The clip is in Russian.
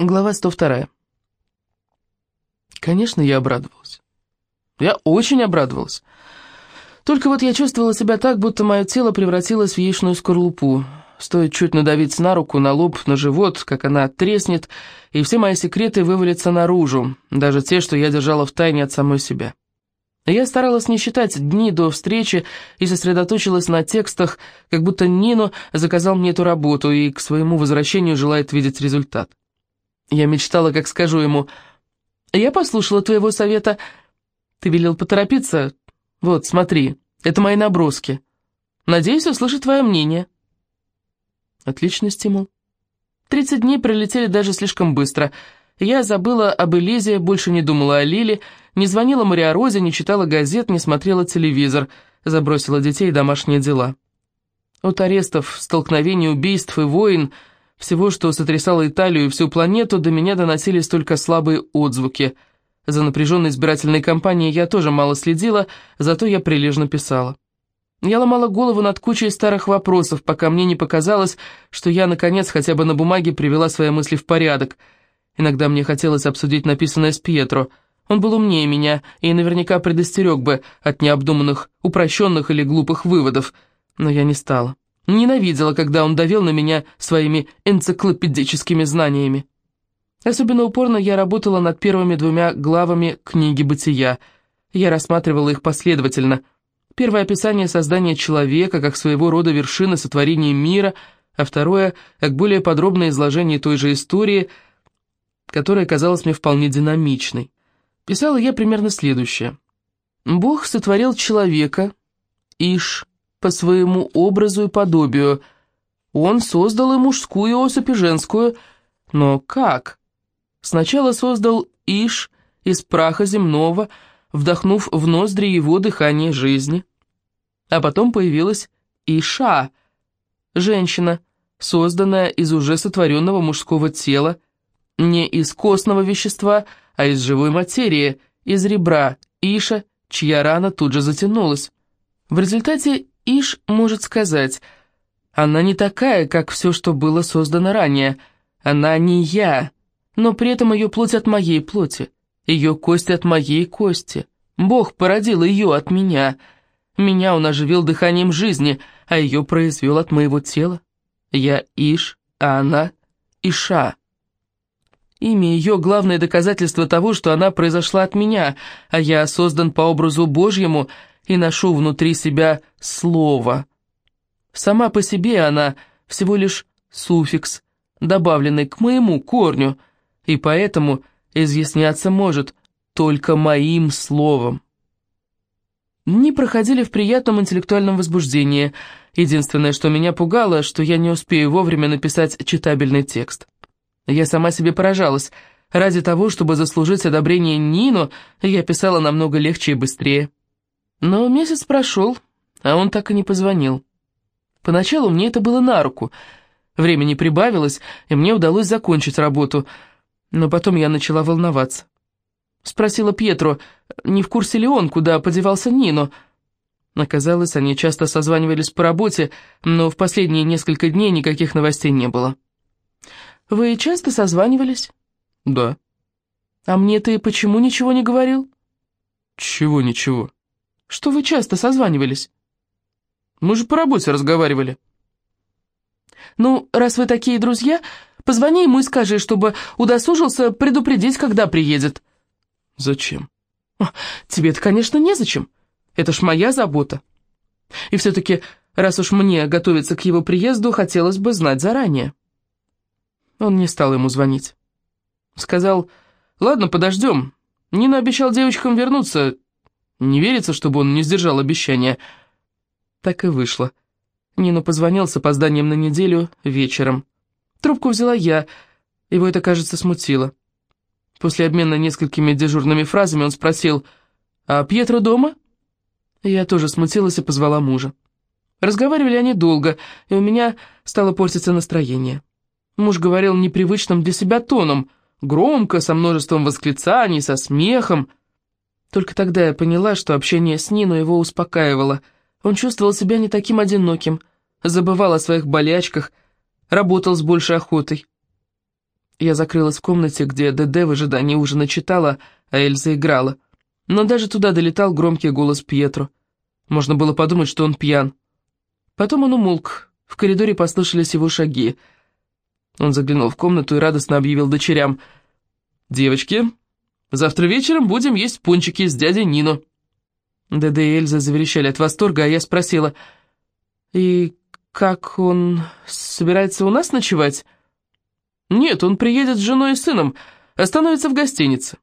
Глава 102. Конечно, я обрадовалась. Я очень обрадовалась. Только вот я чувствовала себя так, будто мое тело превратилось в яичную скорлупу. Стоит чуть надавить на руку, на лоб, на живот, как она треснет, и все мои секреты вывалятся наружу, даже те, что я держала в тайне от самой себя. Я старалась не считать дни до встречи и сосредоточилась на текстах, как будто Нино заказал мне эту работу и к своему возвращению желает видеть результат. Я мечтала, как скажу ему, «Я послушала твоего совета. Ты велел поторопиться? Вот, смотри, это мои наброски. Надеюсь услышать твое мнение». Отличный стимул. Тридцать дней пролетели даже слишком быстро. Я забыла об Элизе, больше не думала о Лиле, не звонила Мариорозе, не читала газет, не смотрела телевизор, забросила детей и домашние дела. От арестов, столкновений, убийств и войн – всего, что сотрясало Италию и всю планету, до меня доносились только слабые отзвуки. За напряженной избирательной кампанией я тоже мало следила, зато я прилежно писала. Я ломала голову над кучей старых вопросов, пока мне не показалось, что я, наконец, хотя бы на бумаге привела свои мысли в порядок. Иногда мне хотелось обсудить написанное с Пьетро. Он был умнее меня и наверняка предостерег бы от необдуманных, упрощенных или глупых выводов, но я не стала. Ненавидела, когда он давил на меня своими энциклопедическими знаниями. Особенно упорно я работала над первыми двумя главами книги «Бытия». Я рассматривала их последовательно. Первое описание создания человека как своего рода вершины сотворения мира, а второе — как более подробное изложение той же истории, которая казалась мне вполне динамичной. Писала я примерно следующее. «Бог сотворил человека, Иш, по своему образу и подобию. Он создал и мужскую особь, и женскую. Но как? Сначала создал Иш из праха земного, вдохнув в ноздри его дыхание жизни. А потом появилась Иша, женщина, созданная из уже сотворенного мужского тела, не из костного вещества, а из живой материи, из ребра Иша, чья рана тут же затянулась. В результате Иш может сказать, она не такая, как все, что было создано ранее. Она не я, но при этом ее плоть от моей плоти, ее кость от моей кости. Бог породил ее от меня. Меня он оживил дыханием жизни, а ее произвел от моего тела. Я Иш, а она Иша. Имя ее — главное доказательство того, что она произошла от меня, а я создан по образу Божьему — и ношу внутри себя слово. Сама по себе она всего лишь суффикс, добавленный к моему корню, и поэтому изъясняться может только моим словом. Дни проходили в приятном интеллектуальном возбуждении. Единственное, что меня пугало, что я не успею вовремя написать читабельный текст. Я сама себе поражалась. Ради того, чтобы заслужить одобрение Нину, я писала намного легче и быстрее. Но месяц прошел, а он так и не позвонил. Поначалу мне это было на руку. Времени прибавилось, и мне удалось закончить работу, но потом я начала волноваться. Спросила Пьетро, не в курсе ли он, куда подевался Нино. Оказалось, они часто созванивались по работе, но в последние несколько дней никаких новостей не было. «Вы часто созванивались?» «Да». «А мне ты почему ничего не говорил?» «Чего ничего?» что вы часто созванивались. Мы же по работе разговаривали. Ну, раз вы такие друзья, позвони ему и скажи, чтобы удосужился предупредить, когда приедет. Зачем? Тебе-то, конечно, незачем. Это ж моя забота. И все-таки, раз уж мне готовиться к его приезду, хотелось бы знать заранее. Он не стал ему звонить. Сказал, ладно, подождем. Нина обещал девочкам вернуться, не верится, чтобы он не сдержал обещания. Так и вышло. Нину позвонил с опозданием на неделю вечером. Трубку взяла я, его это, кажется, смутило. После обмена несколькими дежурными фразами он спросил, «А Пьетро дома?» Я тоже смутилась и позвала мужа. Разговаривали они долго, и у меня стало портиться настроение. Муж говорил непривычным для себя тоном, громко, со множеством восклицаний, со смехом, только тогда я поняла, что общение с Нино его успокаивало. Он чувствовал себя не таким одиноким, забывал о своих болячках, работал с большей охотой. Я закрылась в комнате, где ДД в ожидании ужина читала, а Эльза играла. Но даже туда долетал громкий голос Пьетро. Можно было подумать, что он пьян. Потом он умолк. В коридоре послышались его шаги. Он заглянул в комнату и радостно объявил дочерям. «Девочки, завтра вечером будем есть пончики с дядей Нино». ДД и Эльза заверещали от восторга, а я спросила, «И как он собирается у нас ночевать?» «Нет, он приедет с женой и сыном, остановится в гостинице».